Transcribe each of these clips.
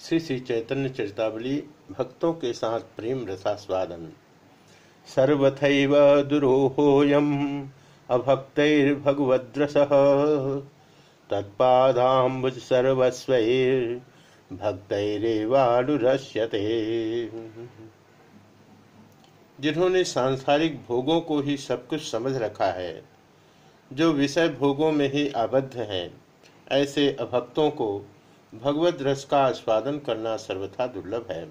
श्री श्री चैतन्य चरितावली, भक्तों के साथ प्रेम रसास्वादन। सर्वथैव दुरोहोयम अभक्तैर्भगवद्रस तत्पादाबुज सर्वस्वैर्भक्तैरेवानुरस्यते जिन्होंने सांसारिक भोगों को ही सब कुछ समझ रखा है, जो विषय भोगों में ही आबद्ध हैं, ऐसे अभक्तों को भगवत रस का आस्वादन करना सर्वथा दुर्लभ है।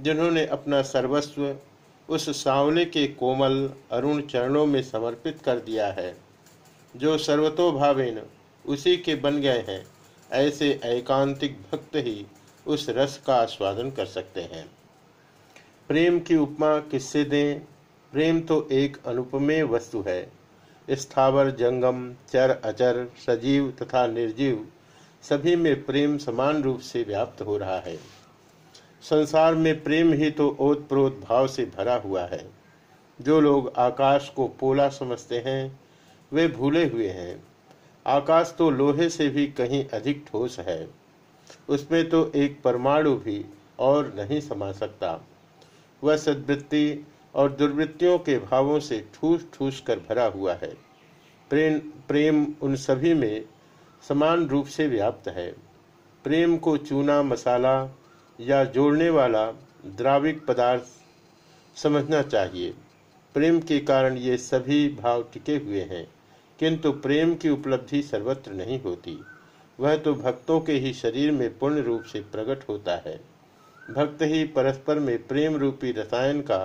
जिन्होंने अपना सर्वस्व उस सांवले के कोमल अरुण चरणों में समर्पित कर दिया है, जो सर्वतोभावेन उसी के बन गए हैं, ऐसे एकांतिक भक्त ही उस रस का आस्वादन कर सकते हैं। प्रेम की उपमा किससे दें? प्रेम तो एक अनुपमेय वस्तु है। स्थावर, जंगम, चर, अचर, सजीव तथा निर्जीव सभी में प्रेम समान रूप से व्याप्त हो रहा है। संसार में प्रेम ही तो ओत प्रोत भाव से भरा हुआ है। जो लोग आकाश को पोला समझते हैं, वे भूले हुए हैं। आकाश तो लोहे से भी कहीं अधिक ठोस है। उसमें तो एक परमाणु भी और नहीं समा सकता। वह सद्वृत्ति और दुर्वृत्तियों के भावों से ठूस ठूस कर भरा हुआ है। प्रेम प्रेम उन सभी में समान रूप से व्याप्त है। प्रेम को चूना मसाला या जोड़ने वाला द्राविक पदार्थ समझना चाहिए। प्रेम के कारण ये सभी भाव टिके हुए हैं, किंतु प्रेम की उपलब्धि सर्वत्र नहीं होती। वह तो भक्तों के ही शरीर में पूर्ण रूप से प्रकट होता है। भक्त ही परस्पर में प्रेम रूपी रसायन का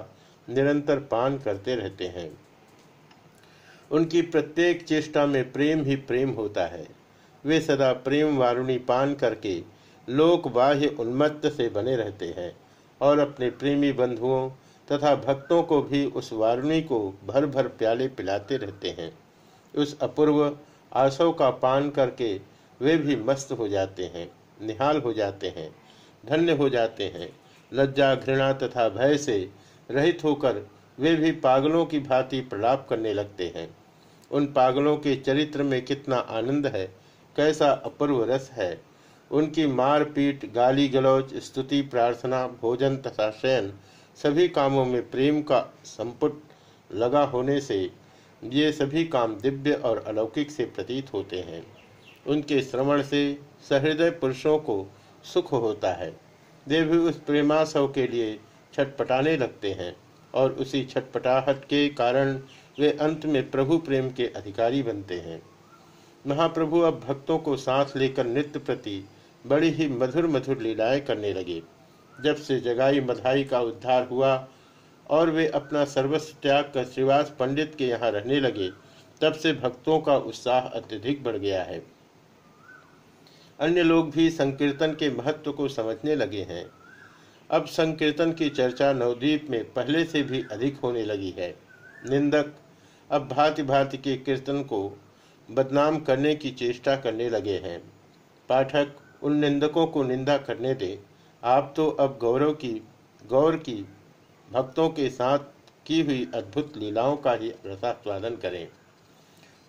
निरंतर पान करते रहते हैं। उनकी प्रत्येक चेष्टा में प्रेम ही प्रेम होता है। वे सदा प्रेम वारुणी पान करके लोक बाह्य उन्मत्त से बने रहते हैं और अपने प्रेमी बंधुओं तथा भक्तों को भी उस वारुणी को भर भर प्याले पिलाते रहते हैं। उस अपूर्व आसव का पान करके वे भी मस्त हो जाते हैं, निहाल हो जाते हैं, धन्य हो जाते हैं। लज्जा, घृणा तथा भय से रहित होकर वे भी पागलों की भांति प्रलाप करने लगते हैं। उन पागलों के चरित्र में कितना आनंद है कैसा अपूर्व रस है। उनकी मार पीट गाली गलौच स्तुति, प्रार्थना, भोजन तथा शयन सभी कामों में प्रेम का संपुट लगा होने से ये सभी काम दिव्य और अलौकिक से प्रतीत होते हैं। उनके श्रवण से सहृदय पुरुषों को सुख होता है। वे भी उस प्रेमासव के लिए छटपटाने लगते हैं और उसी छटपटाहट के कारण वे अंत में प्रभु प्रेम के अधिकारी बनते हैं। महाप्रभु अब भक्तों को सांस लेकर नृत्य प्रति बड़ी ही मधुर मधुर लीलाएँ करने लगे। जब से जगाई मधाई का उद्धार हुआ और वे अपना सर्वस्व त्याग कर श्रीवास पंडित के यहाँ रहने लगे, तब से भक्तों का उत्साह अत्यधिक बढ़ गया है। अन्य लोग भी संकीर्तन के महत्व को समझने लगे हैं। अब संकीर्तन की चर्चा नवद्वीप में पहले से भी अधिक होने लगी है। निंदक अब भांति भांति के कीर्तन को बदनाम करने की चेष्टा करने लगे हैं। पाठक, उन निंदकों को निंदा करने दे। आप तो अब गौरव की, गौर की भक्तों के साथ की हुई अद्भुत लीलाओं का ही रसास्वादन करें।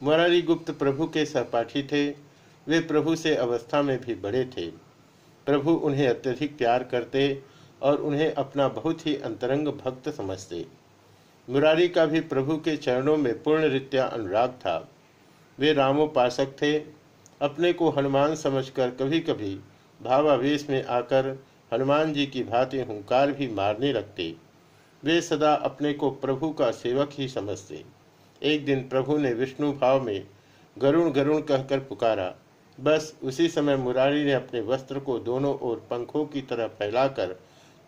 मुरारी गुप्त प्रभु के सहपाठी थे। वे प्रभु से अवस्था में भी बड़े थे। प्रभु उन्हें अत्यधिक प्यार करते और उन्हें अपना बहुत ही अंतरंग भक्त समझते। मुरारी का भी प्रभु के चरणों में पूर्ण रीत्या अनुराग था। वे रामोपासक थे। अपने को हनुमान समझकर कभी कभी भावावेश में आकर हनुमान जी की भांति हुंकार भी मारने लगते। वे सदा अपने को प्रभु का सेवक ही समझते। एक दिन प्रभु ने विष्णु भाव में गरुण गरुण कहकर पुकारा, बस उसी समय मुरारी ने अपने वस्त्र को दोनों ओर पंखों की तरह फैलाकर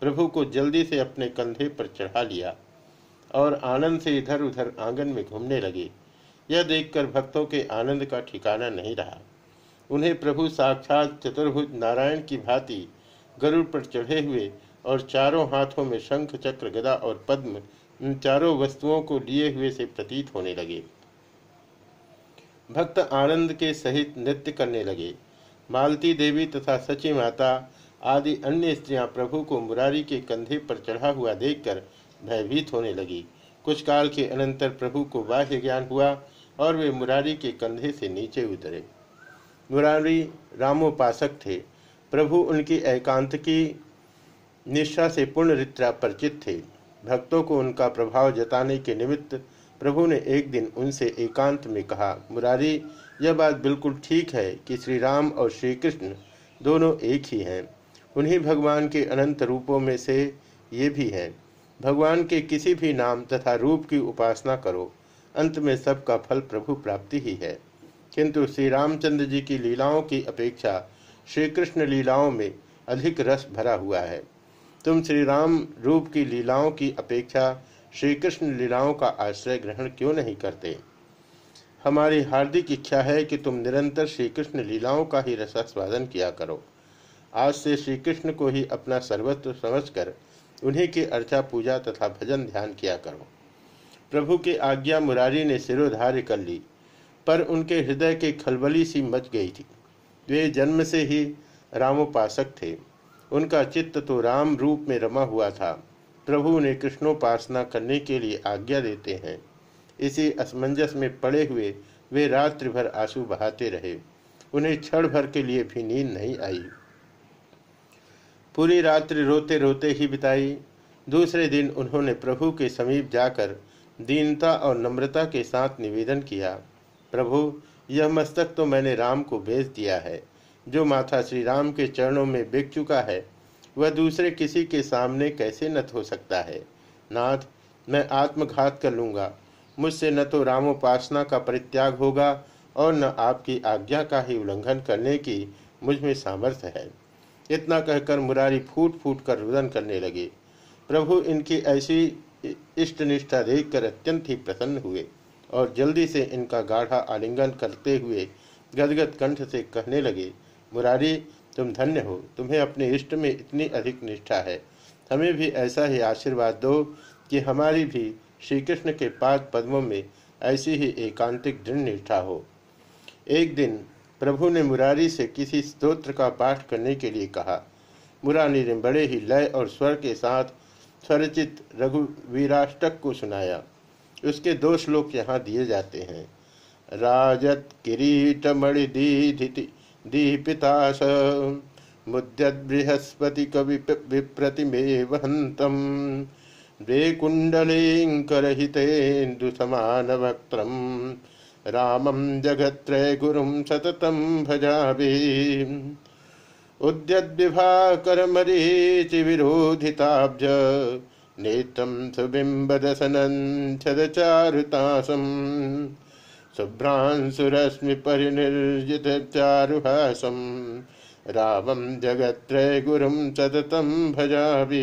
प्रभु को जल्दी से अपने कंधे पर चढ़ा लिया और आनंद से इधर उधर आँगन में घूमने लगे। यह देखकर भक्तों के आनंद का ठिकाना नहीं रहा। उन्हें प्रभु साक्षात चतुर्भुज नारायण की भांति गरुड़ पर चढ़े हुए और चारों हाथों में शंख, चक्र, गदा और पद्म इन चारों वस्तुओं को लिए हुए से प्रतीत होने लगे। भक्त आनंद के सहित नृत्य करने लगे। मालती देवी तथा सची माता आदि अन्य स्त्रियाँ प्रभु को मुरारी के कंधे पर चढ़ा हुआ देखकर भयभीत होने लगी। कुछ काल के अनंतर प्रभु को बाह्य ज्ञान हुआ और वे मुरारी के कंधे से नीचे उतरे। मुरारी रामोपासक थे। प्रभु उनकी एकांत की निष्ठा से पूर्ण रित्रा परिचित थे। भक्तों को उनका प्रभाव जताने के निमित्त प्रभु ने एक दिन उनसे एकांत में कहा, मुरारी, यह बात बिल्कुल ठीक है कि श्री राम और श्री कृष्ण दोनों एक ही हैं। उन्हीं भगवान के अनंत रूपों में से ये भी हैं। भगवान के किसी भी नाम तथा रूप की उपासना करो। अंत में सबका फल प्रभु प्राप्ति ही है। किंतु श्री रामचंद्र जी की लीलाओं की अपेक्षा श्री कृष्ण लीलाओं में अधिक रस भरा हुआ है। तुम श्री राम रूप की लीलाओं की अपेक्षा श्री कृष्ण लीलाओं का आश्रय ग्रहण क्यों नहीं करते? हमारी हार्दिक इच्छा है कि तुम निरंतर श्री कृष्ण लीलाओं का ही रसास्वादन किया करो। आज से श्री कृष्ण को ही अपना सर्वस्व समझकर उन्हीं की अर्चा पूजा तथा भजन ध्यान किया करो। प्रभु की आज्ञा मुरारी ने सिरोधार्य कर ली, पर उनके हृदय के खलबली सी मच गई थी। वे जन्म से ही रामोपासक थे। उनका चित्त तो राम रूप में रमा हुआ था। प्रभु ने कृष्णोपासना करने के लिए आज्ञा देते हैं। इसी असमंजस में पड़े हुए वे रात्रि भर आँसू बहाते रहे। उन्हें क्षण भर के लिए भी नींद नहीं आई। पूरी रात्रि रोते रोते ही बिताई। दूसरे दिन उन्होंने प्रभु के समीप जाकर दीनता और नम्रता के साथ निवेदन किया, प्रभु, यह मस्तक तो मैंने राम को बेच दिया है, जो माथा श्री राम के चरणों में बिक चुका है, वह दूसरे किसी के सामने कैसे नत हो सकता है? नाथ, मैं आत्मघात कर लूँगा। मुझसे न तो रामोपासना का परित्याग होगा और न आपकी आज्ञा का ही उल्लंघन करने की मुझमें सामर्थ्य है। इतना कहकर मुरारी फूट फूट कर रुदन करने लगे। प्रभु, इनकी ऐसी इष्ट निष्ठा देखकर अत्यंत ही प्रसन्न हुए और जल्दी से इनका गाढ़ा आलिंगन करते हुए गदगद कंठ से कहने लगे, मुरारी, तुम धन्य हो। तुम्हें अपने इष्ट में इतनी अधिक निष्ठा है। हमें भी ऐसा ही आशीर्वाद दो कि हमारी भी श्री कृष्ण के पाद पद्मों में ऐसी ही एकांतिक दृढ़ निष्ठा हो। एक दिन प्रभु ने मुरारी से किसी स्तोत्र का पाठ करने के लिए कहा, मुरारी ने बड़े ही लय और स्वर के साथ स्वरचित रघुवीराष्टक को सुनाया। उसके दो श्लोक यहाँ दिए जाते हैं। राजत किरीट मणिदीधि दीपिताश मुद्यत बृहस्पति कवि विप्रतिमे वहंतम द्वे कुंडलेन्दुसमान वक्त्रम रामम जगत्रय गुरुम सततम भजाभि उद्यद्विभाकर मरीचि विरोधिताब्ज नेत्रम सुबिंबदसनं छदचारुतासम चारुहासम रामम जगत्रय गुरुम सततम भजाभि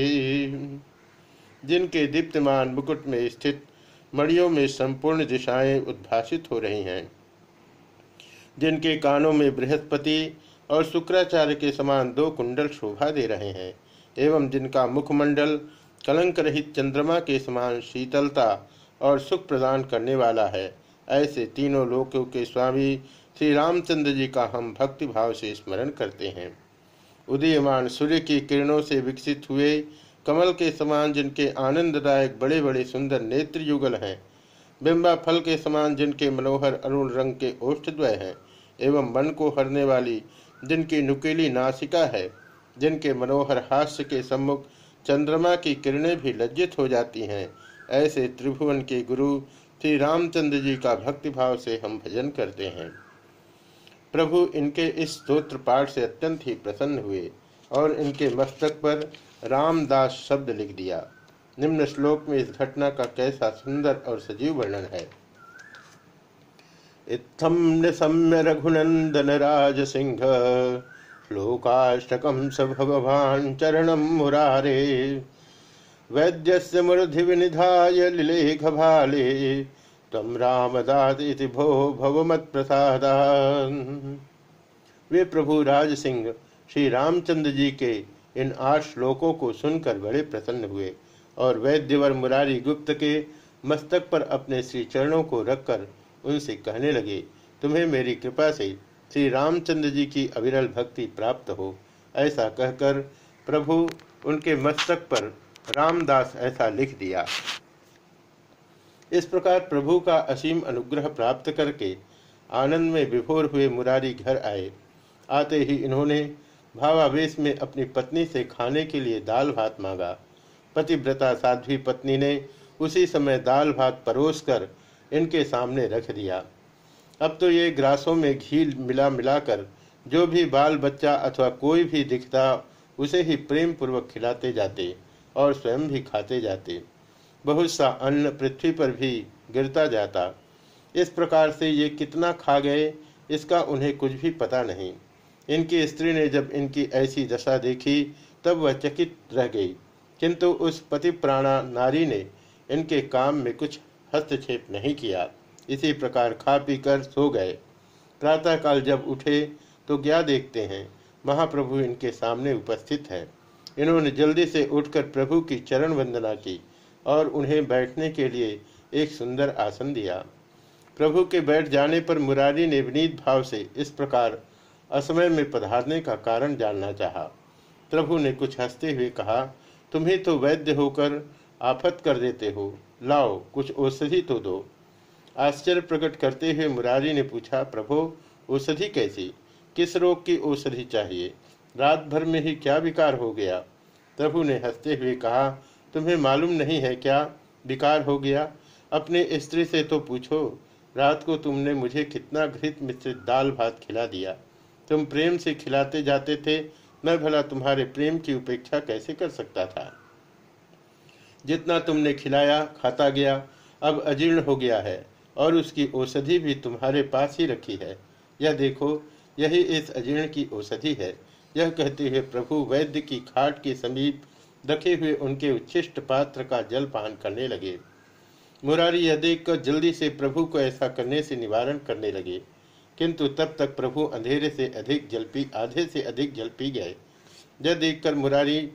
जिनके दीप्तमान मुकुट में स्थित मड़ियों में संपूर्ण दिशाएँ उद्भाषित हो रही हैं, जिनके कानों में बृहस्पति और शुक्राचार्य के समान दो कुंडल शोभा दे रहे हैं, एवं जिनका मुखमंडल कलंक रहित चंद्रमा के समान शीतलता और सुख प्रदान करने वाला है। ऐसे तीनों लोकों के स्वामी श्री रामचंद्र जी का हम भक्ति भाव से स्मरण करते हैं। उदयमान सूर्य की किरणों से विकसित हुए कमल के समान जिनके आनंददायक बड़े बड़े सुंदर नेत्र युगल हैं, बिंबा फल के समान जिनके मनोहर अरुण रंग के ओष्ठद्वय हैं, एवं मन को हरने वाली जिनकी नुकीली नासिका है, जिनके मनोहर हास्य के सम्मुख चंद्रमा की किरणें भी लज्जित हो जाती हैं, ऐसे त्रिभुवन के गुरु श्री रामचंद्र जी का भक्तिभाव से हम भजन करते हैं। प्रभु इनके इस स्त्रोत्र पाठ से अत्यंत ही प्रसन्न हुए और इनके मस्तक पर रामदास शब्द लिख दिया। निम्न श्लोक में इस घटना का कैसा सुंदर और सजीव वर्णन है। इत्थम निशम्य रघुनंदन राज सिंह श्लोकाष्टकम स भगवान चरणम मुरारे। वैद्यस्य मूर्धि विनिधाय लिलेख भाले तम रामदास भो भवमत प्रसाद वे प्रभु राज सिंह श्री रामचंद्र जी के इन आठ श्लोकों को सुनकर बड़े प्रसन्न हुए और वैद्यवर मुरारी गुप्त के मस्तक पर अपने श्री चरणों को रखकर उनसे कहने लगे, तुम्हें मेरी कृपा से श्री रामचंद्र जी की अविरल भक्ति प्राप्त हो। ऐसा कहकर प्रभु उनके मस्तक पर रामदास ऐसा लिख दिया। इस प्रकार प्रभु का असीम अनुग्रह प्राप्त करके आनंद में विभोर हुए मुरारी घर आए। आते ही इन्होंने भावावेश में अपनी पत्नी से खाने के लिए दाल भात मांगा। पतिव्रता साध्वी पत्नी ने उसी समय दाल भात परोस कर इनके सामने रख दिया। अब तो ये ग्रासों में घी मिला मिलाकर, जो भी बाल बच्चा अथवा कोई भी दिखता, उसे ही प्रेम पूर्वक खिलाते जाते और स्वयं भी खाते जाते। बहुत सा अन्न पृथ्वी पर भी गिरता जाता। इस प्रकार से ये कितना खा गए, इसका उन्हें कुछ भी पता नहीं। इनकी स्त्री ने जब इनकी ऐसी दशा देखी, तब वह चकित रह गई। किंतु उस पति प्राणा नारी ने इनके काम में कुछ हस्तक्षेप नहीं किया। इसी प्रकार खा पी कर सो गए। प्रातःकाल जब उठे तो क्या देखते हैं? महाप्रभु इनके सामने उपस्थित है। इन्होंने जल्दी से उठकर प्रभु की चरण वंदना की और उन्हें बैठने के लिए एक सुंदर आसन दिया। प्रभु के बैठ जाने पर मुरारी ने विनीत भाव से इस प्रकार असमय में पधारने का कारण जानना चाहा। प्रभु ने कुछ हँसते हुए कहा, तुम्हें तो वैद्य होकर आफत कर देते हो। लाओ, कुछ औषधि तो दो। आश्चर्य प्रकट करते हुए मुरारी ने पूछा, प्रभु, औषधि कैसी? किस रोग की औषधि चाहिए? रात भर में ही क्या विकार हो गया? प्रभु ने हँसते हुए कहा, तुम्हें मालूम नहीं है क्या विकार हो गया? अपने स्त्री से तो पूछो, रात को तुमने मुझे कितना घृत मिश्रित दाल भात खिला दिया। तुम प्रेम से खिलाते जाते थे, मैं भला तुम्हारे प्रेम की उपेक्षा कैसे कर सकता था? जितना तुमने खिलाया, खाता गया, अब अजीर्ण हो गया है, और उसकी औषधि भी तुम्हारे पास ही रखी है। यह देखो, यही इस अजीर्ण की औषधि है। यह कहते हुए प्रभु वैद्य की खाट के समीप रखे हुए उनके उच्छिष्ट पात्र का जल पान करने लगे। मुरारी यह देखकर जल्दी से प्रभु को ऐसा करने से निवारण करने लगे। किंतु तब तक प्रभु अंधेरे से अधिक जल पी, आधे से अधिक जल पी गए। यह देखकर मुरारी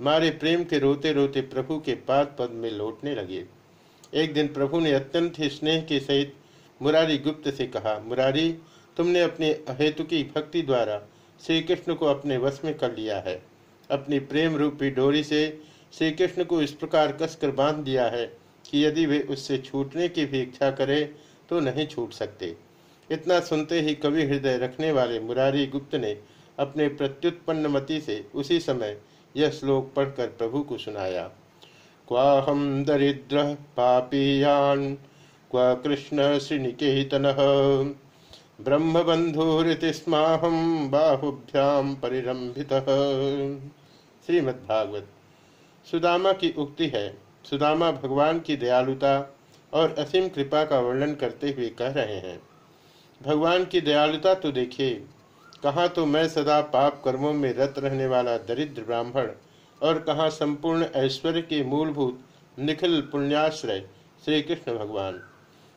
मारे प्रेम के रोते रोते प्रभु के पाद पद में लौटने लगे। एक दिन प्रभु ने अत्यंत ही स्नेह के सहित मुरारी गुप्त से कहा, मुरारी, तुमने अपने अहेतु की भक्ति द्वारा श्री कृष्ण को अपने वश में कर लिया है। अपनी प्रेम रूपी डोरी से श्री कृष्ण को इस प्रकार कसकर बाँध दिया है कि यदि वे उससे छूटने की भी इच्छा करे तो नहीं छूट सकते। इतना सुनते ही कवि हृदय रखने वाले मुरारी गुप्त ने अपने प्रत्युत्पन्न मति से उसी समय यह श्लोक पढ़कर प्रभु को सुनाया। क्वाहम दरिद्र पापीयान, क्व कृष्ण श्रीनिकेतन। ब्रह्मबंधुरीतिस्माहम बाहुभ्याम परिरंभित श्रीमद्भागवत। सुदामा की उक्ति है। सुदामा भगवान की दयालुता और असीम कृपा का वर्णन करते हुए कह रहे हैं। भगवान की दयालुता तो देखिए कहाँ तो मैं सदा पाप कर्मों में रत रहने वाला दरिद्र ब्राह्मण और कहाँ संपूर्ण ऐश्वर्य के मूलभूत निखिल पुण्याश्रय श्री कृष्ण भगवान।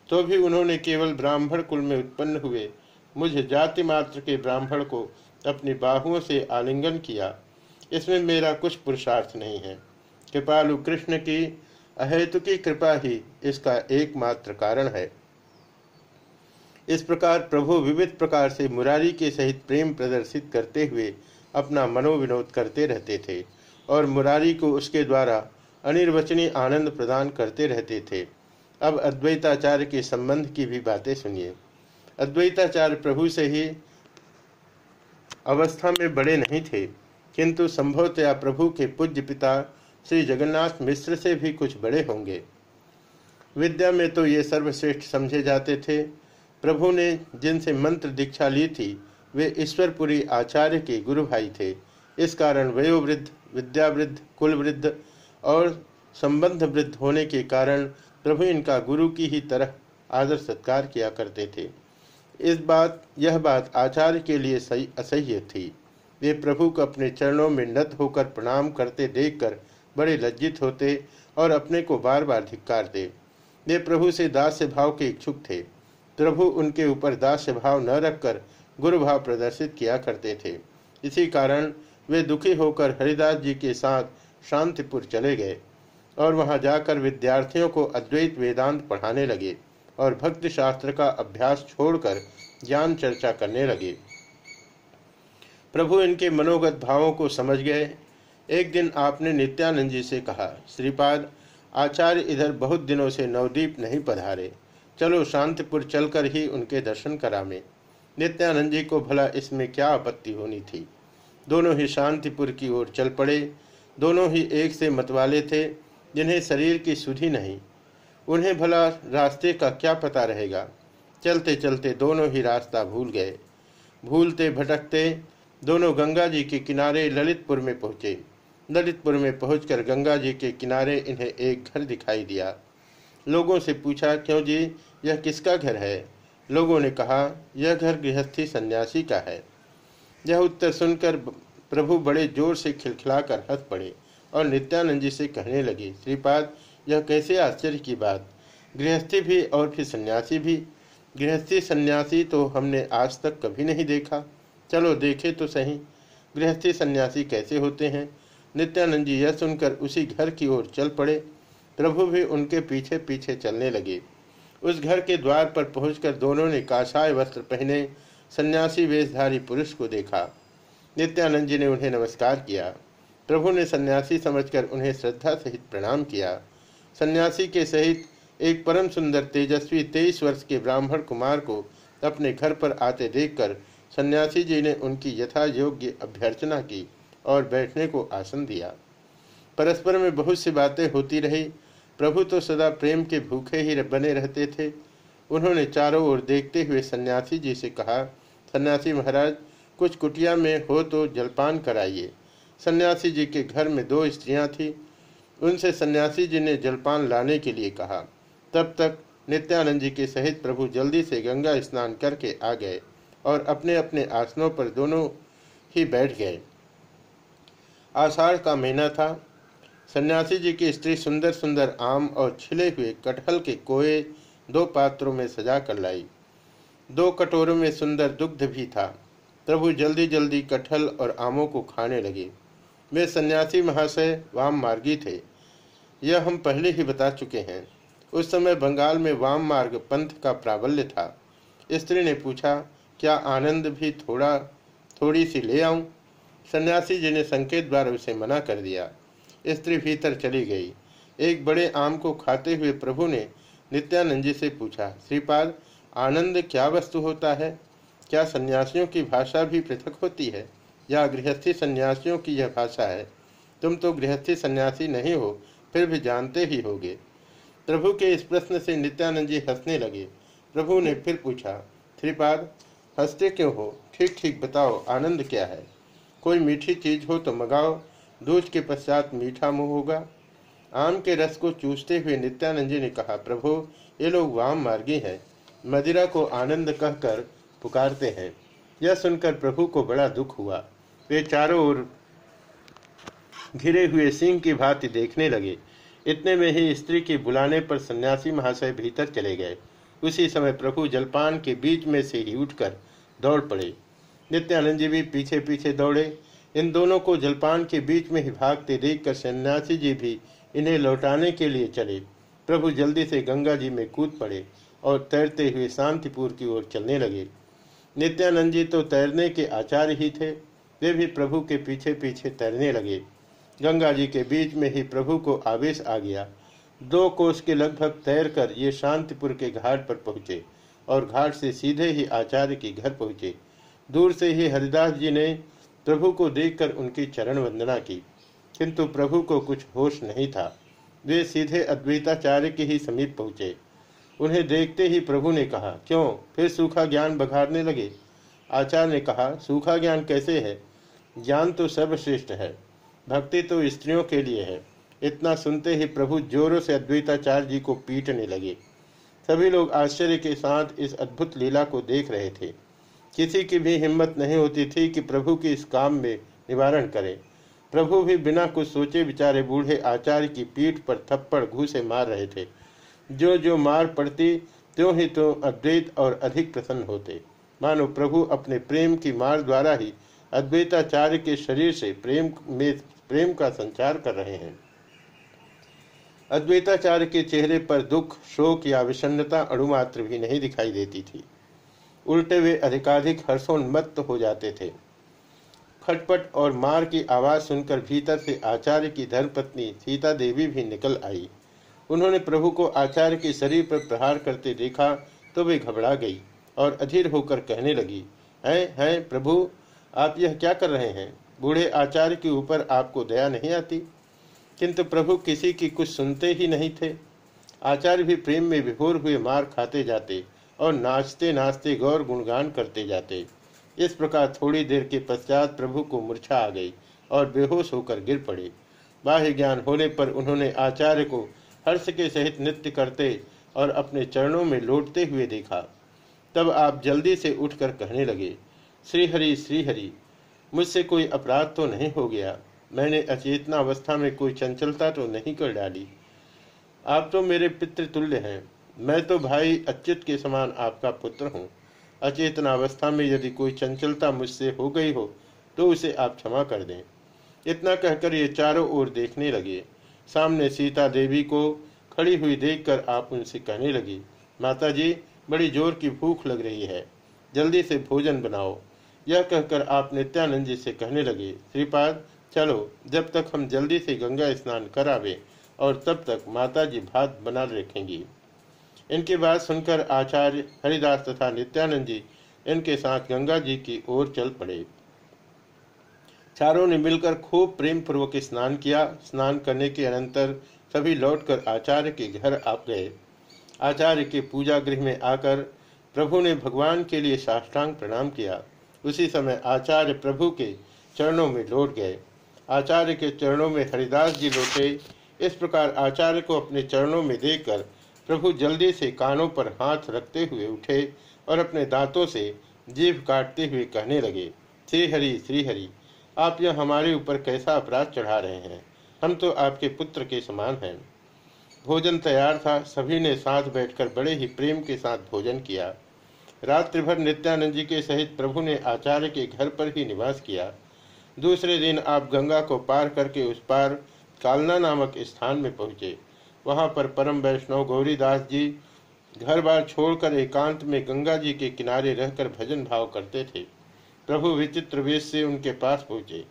तो भी उन्होंने केवल ब्राह्मण कुल में उत्पन्न हुए मुझे जाति मात्र के ब्राह्मण को अपनी बाहुओं से आलिंगन किया। इसमें मेरा कुछ पुरुषार्थ नहीं है। कृपालु कृष्ण की अहेतुकी कृपा ही इसका एकमात्र कारण है। इस प्रकार प्रभु विविध प्रकार से मुरारी के सहित प्रेम प्रदर्शित करते हुए अपना मनोविनोद करते रहते थे और मुरारी को उसके द्वारा अनिर्वचनीय आनंद प्रदान करते रहते थे। अब अद्वैताचार्य के संबंध की भी बातें सुनिए। अद्वैताचार्य प्रभु से ही अवस्था में बड़े नहीं थे, किंतु संभवतया प्रभु के पूज्य पिता श्री जगन्नाथ मिश्र से भी कुछ बड़े होंगे। विद्या में तो ये सर्वश्रेष्ठ समझे जाते थे प्रभु ने जिनसे मंत्र दीक्षा ली थी, वे ईश्वरपुरी आचार्य के गुरु भाई थे। इस कारण वयोवृद्ध, विद्यावृद्ध, कुलवृद्ध और संबंध वृद्ध होने के कारण प्रभु इनका गुरु की ही तरह आदर सत्कार किया करते थे। इस बात, यह बात आचार्य के लिए सही, असह्य थी। वे प्रभु को अपने चरणों में नत होकर प्रणाम करते देखकर बड़े लज्जित होते और अपने को बार बार धिक्कारते वे प्रभु से दास्य भाव के इच्छुक थे। प्रभु उनके ऊपर दास्य भाव न रखकर गुरु भाव प्रदर्शित किया करते थे। इसी कारण वे दुखी होकर हरिदास जी के साथ शांतिपुर चले गए और वहाँ जाकर विद्यार्थियों को अद्वैत वेदांत पढ़ाने लगे और भक्ति शास्त्र का अभ्यास छोड़कर ज्ञान चर्चा करने लगे। प्रभु इनके मनोगत भावों को समझ गए। एक दिन आपने नित्यानंद जी से कहा, श्रीपाद, आचार्य इधर बहुत दिनों से नवदीप नहीं पधारे। चलो शांतिपुर चलकर ही उनके दर्शन करावे नित्यानंद जी को भला इसमें क्या आपत्ति होनी थी? दोनों ही शांतिपुर की ओर चल पड़े। दोनों ही एक से मतवाले थे, जिन्हें शरीर की सुधि नहीं। उन्हें भला रास्ते का क्या पता रहेगा? चलते चलते दोनों ही रास्ता भूल गए। भूलते भटकते दोनों गंगा जी के किनारे ललितपुर में पहुँचे। ललितपुर में पहुंचकर गंगा जी के किनारे इन्हें एक घर दिखाई दिया। लोगों से पूछा, क्यों जी यह किसका घर है? लोगों ने कहा, यह घर गृहस्थी सन्यासी का है। यह उत्तर सुनकर प्रभु बड़े ज़ोर से खिलखिलाकर हंस पड़े और नित्यानंद जी से कहने लगे, श्रीपाद, यह कैसे आश्चर्य की बात? गृहस्थी भी और फिर सन्यासी भी? गृहस्थी सन्यासी तो हमने आज तक कभी नहीं देखा। चलो देखे तो सही। गृहस्थी सन्यासी कैसे होते हैं? नित्यानंद जी यह सुनकर उसी घर की ओर चल पड़े। प्रभु भी उनके पीछे पीछे चलने लगे। उस घर के द्वार पर पहुंचकर दोनों ने काषाय वस्त्र पहने सन्यासी वेशधारी पुरुष को देखा। नित्यानंद जी ने उन्हें नमस्कार किया। प्रभु ने सन्यासी समझकर उन्हें श्रद्धा सहित प्रणाम किया। सन्यासी के सहित एक परम सुंदर, तेजस्वी, तेईस वर्ष के ब्राह्मण कुमार को अपने घर पर आते देखकर सन्यासी जी ने उनकी यथा योग्य अभ्यर्चना की और बैठने को आसन दिया। परस्पर में बहुत सी बातें होती रही। प्रभु तो सदा प्रेम के भूखे ही बने रहते थे। उन्होंने चारों ओर देखते हुए सन्यासी जी से कहा, सन्यासी महाराज, कुछ कुटिया में हो तो जलपान कराइए। सन्यासी जी के घर में दो स्त्रियाँ थीं। उनसे सन्यासी जी ने जलपान लाने के लिए कहा। तब तक नित्यानंद जी के सहित प्रभु जल्दी से गंगा स्नान करके आ गए और अपने अपने आसनों पर दोनों ही बैठ गए। आषाढ़ का महीना था। सन्यासी जी की स्त्री सुंदर सुंदर आम और छिले हुए कटहल के कोए दो पात्रों में सजा कर लाई। दो कटोरों में सुंदर दुग्ध भी था। प्रभु जल्दी जल्दी कटहल और आमों को खाने लगे। वे सन्यासी महाशय वाम मार्गी थे। यह हम पहले ही बता चुके हैं। उस समय बंगाल में वाम मार्ग पंथ का प्राबल्य था। स्त्री ने पूछा, क्या आनंद भी थोड़ा, थोड़ी सी ले आऊँ? सन्यासी जी ने संकेत द्वारा उसे मना कर दिया। स्त्री भीतर चली गई। एक बड़े आम को खाते हुए प्रभु ने नित्यानंद जी से पूछा श्रीपाद आनंद क्या वस्तु होता है? क्या सन्यासियों की भाषा भी पृथक होती है? या गृहस्थी सन्यासियों की यह भाषा है? तुम तो गृहस्थी सन्यासी नहीं हो, फिर भी जानते ही होगे। प्रभु के इस प्रश्न से नित्यानंद जी हंसने लगे। प्रभु ने फिर पूछा श्रीपाद हँसते क्यों हो? ठीक ठीक बताओ, आनंद क्या है? कोई मीठी चीज़ हो तो मंगाओ दूध के पश्चात मीठा मुँह होगा। आम के रस को चूसते हुए नित्यानंद जी ने कहा, प्रभु, ये लोग वाम मार्गी हैं। मदिरा को आनंद कहकर पुकारते हैं। यह सुनकर प्रभु को बड़ा दुख हुआ। वे चारों ओर घिरे हुए सिंह की भांति देखने लगे। इतने में ही स्त्री के बुलाने पर सन्यासी महाशय भीतर चले गए। उसी समय प्रभु जलपान के बीच में से ही उठकर दौड़ पड़े। नित्यानंद जी भी पीछे पीछे दौड़े। इन दोनों को जलपान के बीच में ही भागते देखकर सन्यासी जी भी इन्हें लौटाने के लिए चले। प्रभु जल्दी से गंगा जी में कूद पड़े और तैरते हुए शांतिपुर की ओर चलने लगे। नित्यानंद जी तो तैरने के आचार्य ही थे, वे भी प्रभु के पीछे पीछे तैरने लगे। गंगा जी के बीच में ही प्रभु को आवेश आ गया। दो कोस के लगभग तैरकर ये शांतिपुर के घाट पर पहुँचे और घाट से सीधे ही आचार्य के घर पहुँचे। दूर से ही हरिदास जी ने प्रभु को देखकर उनकी चरण वंदना की। किंतु प्रभु को कुछ होश नहीं था। वे सीधे अद्वैताचार्य के ही समीप पहुँचे। उन्हें देखते ही प्रभु ने कहा, क्यों? फिर सूखा ज्ञान बघाड़ने लगे? आचार्य ने कहा, सूखा ज्ञान कैसे है? ज्ञान तो सर्वश्रेष्ठ है। भक्ति तो स्त्रियों के लिए है। इतना सुनते ही प्रभु जोरों से अद्वैताचार्य जी को पीटने लगे। सभी लोग आश्चर्य के साथ इस अद्भुत लीला को देख रहे थे। किसी की भी हिम्मत नहीं होती थी कि प्रभु के इस काम में निवारण करे। प्रभु भी बिना कुछ सोचे विचारे बूढ़े आचार्य की पीठ पर थप्पड़ घूसे मार रहे थे। जो जो मार पड़ती, त्यों ही तो अद्वैत और अधिक प्रसन्न होते। मानो प्रभु अपने प्रेम की मार द्वारा ही अद्वैताचार्य के शरीर से प्रेम में प्रेम का संचार कर रहे हैं। अद्वैताचार्य के चेहरे पर दुख, शोक या विषन्नता अणुमात्र भी नहीं दिखाई देती थी। उल्टे वे अधिकाधिक हर्षोन्मत्त हो जाते थे। खटपट और मार की आवाज़ सुनकर भीतर से आचार्य की धर्मपत्नी सीता देवी भी निकल आई। उन्होंने प्रभु को आचार्य के शरीर पर प्रहार करते देखा तो वे घबरा गई और अधीर होकर कहने लगी, हैं हैं, प्रभु, आप यह क्या कर रहे हैं? बूढ़े आचार्य के ऊपर आपको दया नहीं आती? किंतु प्रभु किसी की कुछ सुनते ही नहीं थे। आचार्य भी प्रेम में विभोर हुए मार खाते जाते और नाचते नाचते गौर गुणगान करते जाते। इस प्रकार थोड़ी देर के पश्चात प्रभु को मूर्छा आ गई और बेहोश होकर गिर पड़े। बाह्य ज्ञान होने पर उन्होंने आचार्य को हर्ष के सहित नृत्य करते और अपने चरणों में लौटते हुए देखा। तब आप जल्दी से उठकर कहने लगे, श्रीहरि श्रीहरि, मुझसे कोई अपराध तो नहीं हो गया। मैंने अचेतना अवस्था में कोई चंचलता तो नहीं कर डाली। आप तो मेरे पितृतुल्य हैं। मैं तो भाई अच्युत के समान आपका पुत्र हूँ। अचेतना अवस्था में यदि कोई चंचलता मुझसे हो गई हो तो उसे आप क्षमा कर दें। इतना कहकर ये चारों ओर देखने लगे। सामने सीता देवी को खड़ी हुई देखकर आप उनसे कहने लगी माता जी बड़ी ज़ोर की भूख लग रही है, जल्दी से भोजन बनाओ। यह कहकर आप नित्यानंद जी से कहने लगे, श्रीपाद, चलो, जब तक हम जल्दी से गंगा स्नान करावे और तब तक माता जी भात बना रखेंगी। इनकी बात सुनकर आचार्य हरिदास तथा नित्यानंद जी इनके साथ गंगा जी की ओर चल पड़े। चारों ने मिलकर खूब प्रेम पूर्वक स्नान किया। स्नान करने के अनंतर सभी लौटकर आचार्य के घर आ गए। आचार्य के पूजा गृह में आकर प्रभु ने भगवान के लिए साष्टांग प्रणाम किया। उसी समय आचार्य प्रभु के चरणों में लौट गए। आचार्य के चरणों में हरिदास जी लौटे। इस प्रकार आचार्य को अपने चरणों में देखकर प्रभु जल्दी से कानों पर हाथ रखते हुए उठे और अपने दांतों से जीभ काटते हुए कहने लगे, श्रीहरि श्रीहरि, आप यह हमारे ऊपर कैसा अपराध चढ़ा रहे हैं? हम तो आपके पुत्र के समान हैं। भोजन तैयार था। सभी ने साथ बैठकर बड़े ही प्रेम के साथ भोजन किया। रात्रि भर नित्यानंद जी के सहित प्रभु ने आचार्य के घर पर ही निवास किया। दूसरे दिन आप गंगा को पार करके उस पार कालना नामक स्थान में पहुँचे। वहाँ पर परम वैष्णव गौरीदास जी घर बार छोड़कर एकांत में गंगा जी के किनारे रहकर भजन भाव करते थे। प्रभु विचित्र वेश से उनके पास पहुँचे।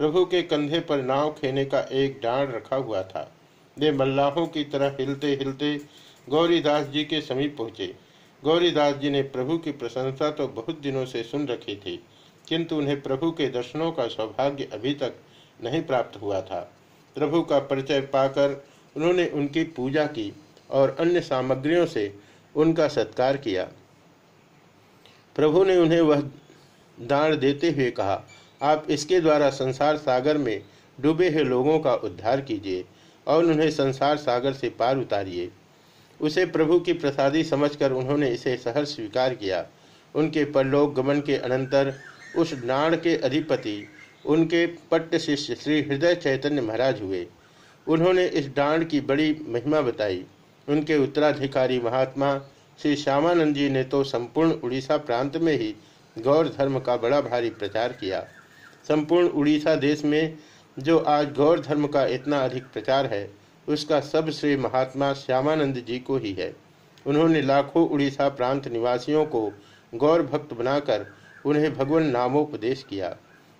प्रभु के कंधे पर नाव खेने का एक डांड रखा हुआ था। वे मल्लाहों की तरह हिलते हिलते गौरीदास जी के समीप पहुँचे। गौरीदास जी ने प्रभु की प्रशंसा तो बहुत दिनों से सुन रखी थी, किंतु उन्हें प्रभु के दर्शनों का सौभाग्य अभी तक नहीं प्राप्त हुआ था। प्रभु का परिचय पाकर उन्होंने उनकी पूजा की और अन्य सामग्रियों से उनका सत्कार किया। प्रभु ने उन्हें वह दान देते हुए कहा, आप इसके द्वारा संसार सागर में डूबे हुए लोगों का उद्धार कीजिए और उन्हें संसार सागर से पार उतारिए। उसे प्रभु की प्रसादी समझकर उन्होंने इसे सहर स्वीकार किया। उनके परलोक गमन के अनंतर उस नाण के अधिपति, उनके पट्ट शिष्य श्री हृदय चैतन्य महाराज हुए। उन्होंने इस डांड की बड़ी महिमा बताई। उनके उत्तराधिकारी महात्मा श्री श्यामानंद जी ने तो संपूर्ण उड़ीसा प्रांत में ही गौर धर्म का बड़ा भारी प्रचार किया। संपूर्ण उड़ीसा देश में जो आज गौर धर्म का इतना अधिक प्रचार है, उसका सब श्री महात्मा श्यामानंद जी को ही है। उन्होंने लाखों उड़ीसा प्रांत निवासियों को गौर भक्त बनाकर उन्हें भगवान नामोपदेश किया।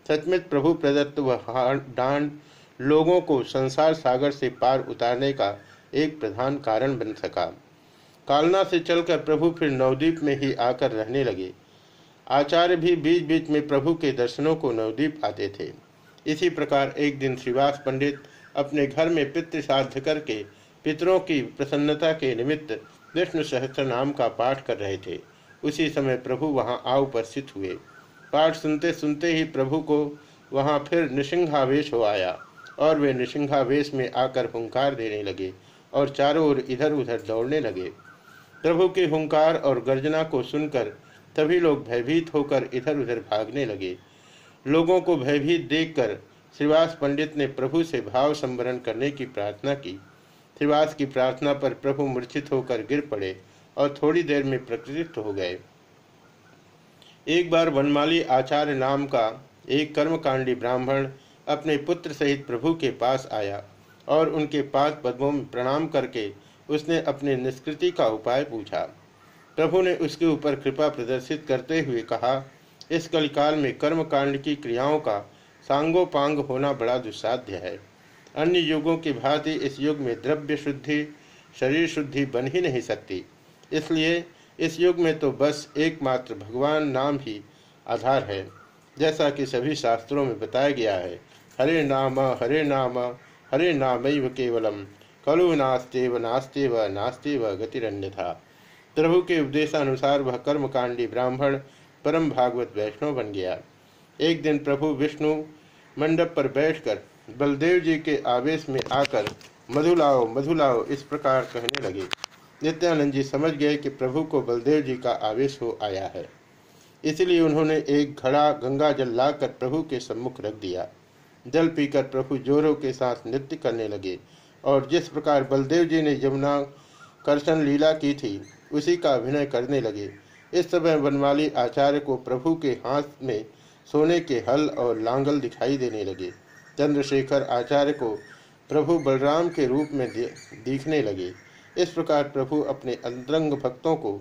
सचमित प्रभु प्रदत्त व डांड लोगों को संसार सागर से पार उतारने का एक प्रधान कारण बन सका। कालना से चलकर प्रभु फिर नवद्वीप में ही आकर रहने लगे। आचार्य भी बीच बीच में प्रभु के दर्शनों को नवदीप आते थे। इसी प्रकार एक दिन श्रीवास पंडित अपने घर में पितृ साध्य करके पितरों की प्रसन्नता के निमित्त विष्णु सहस्त्र नाम का पाठ कर रहे थे। उसी समय प्रभु वहाँ आ उपस्थित हुए। पाठ सुनते सुनते ही प्रभु को वहाँ फिर निशिंघावेश हो आया। और वे निशिंघावेश में आकर हुंकार देने लगे और चारों ओर इधर उधर दौड़ने लगे। प्रभु के हुंकार और गर्जना को सुनकर तभी लोग भयभीत होकर इधर उधर भागने लगे। लोगों को भयभीत देखकर श्रीवास पंडित ने प्रभु से भाव संवरण करने की प्रार्थना की। श्रीवास की प्रार्थना पर प्रभु मूर्छित होकर गिर पड़े और थोड़ी देर में प्रकृत हो गए। एक बार वनमाली आचार्य नाम का एक कर्मकांडी ब्राह्मण अपने पुत्र सहित प्रभु के पास आया और उनके पास पद्मों में प्रणाम करके उसने अपने निष्कृति का उपाय पूछा। प्रभु ने उसके ऊपर कृपा प्रदर्शित करते हुए कहा, इस कलिकाल में कर्मकांड की क्रियाओं का सांगोपांग होना बड़ा दुस्साध्य है। अन्य युगों की भांति इस युग में द्रव्य शुद्धि, शरीर शुद्धि बन ही नहीं सकती। इसलिए इस युग में तो बस एकमात्र भगवान नाम ही आधार है, जैसा कि सभी शास्त्रों में बताया गया है हरे नाम हरे नाम हरे नाम केवलम। कलु नास्तेव नास्तेव गतिरण्य था प्रभु के उपदेशानुसार वह कर्मकांडी ब्राह्मण, परम भागवत वैष्णव बन गया। एक दिन प्रभु विष्णु मंडप पर बैठकर बलदेव जी के आवेश में आकर, मधुलाओ मधुलाओ, इस प्रकार कहने लगे। नित्यानंद जी समझ गए कि प्रभु को बलदेव जी का आवेश हो आया है। इसलिए उन्होंने एक घड़ा गंगा जल लाकर प्रभु के सम्मुख रख दिया। जल पीकर प्रभु जोरों के साथ नृत्य करने लगे। और जिस प्रकार बलदेव जी ने यमुना कर्षण लीला की थी, उसी का अभिनय करने लगे। इस समय वनमाली आचार्य को प्रभु के हाथ में सोने के हल और लांगल दिखाई देने लगे। चंद्रशेखर आचार्य को प्रभु बलराम के रूप में दिखने लगे। इस प्रकार प्रभु अपने अंतरंग भक्तों को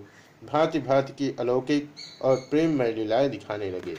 भांति भांति की अलौकिक और प्रेममय लीलाएँ दिखाने लगे।